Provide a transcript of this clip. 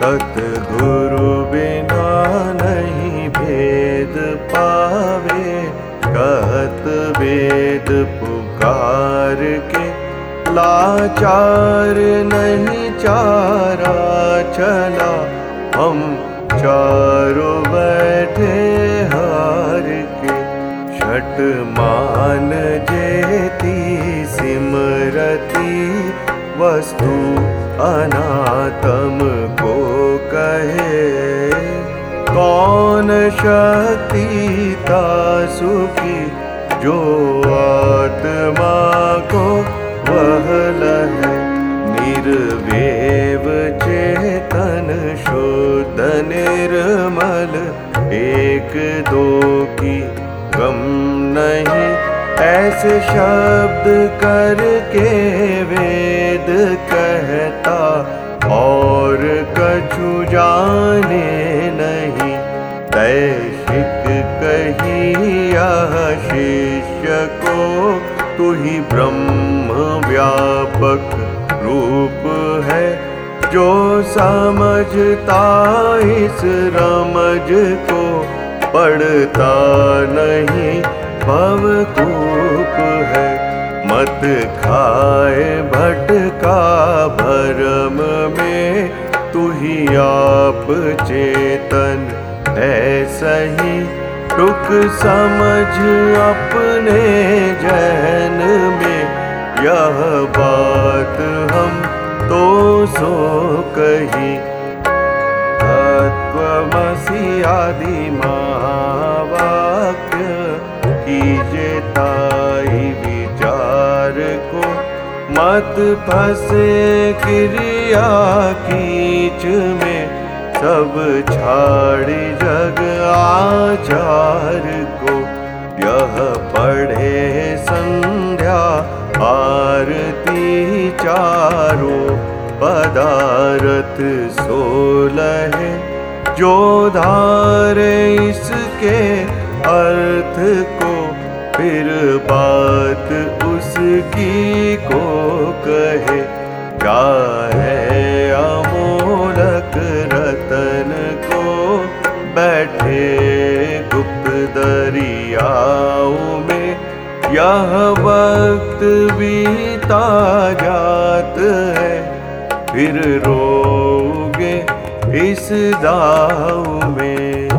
सतगुरु बिना नहीं भेद पावे। कहत वेद पुकार के लाचार नहीं चारा चला। हम चारों बैठे हार के छठ मान जेती सिमरती वस्तु अनातम को कहे कौन शक्ति सुखी जो आत्मा को वह लहे निर्वेव चेतन शुद्ध निर्मल एक दो की गम नहीं ऐसे शब्द करके वेद कहता, और कछु जाने नहीं। दैशिक कही शिष्य को, तू ही ब्रह्म व्यापक रूप है, जो समझता इस रमज को, पढ़ता नहीं भवकूप है मत खाए भटका भरम में तू ही आप चेतन है सही। टुक समझ अपने जहन में, यह बात हम तो सो कही। आदि महावाक्य कीजे ताई मत फंसे क्रिया कीच में, सब छाड़ी जग आचार को। यह पढ़े संध्या, आरती चारों, पदारथ सोलह जो धारे इसके अर्थ को, फिर बात उसकी को। कहे क्या है अमोलक रतन को बैठे गुप्त दरियाओं में। यह वक्त बीता जात है, फिर रोगे इस दाव में।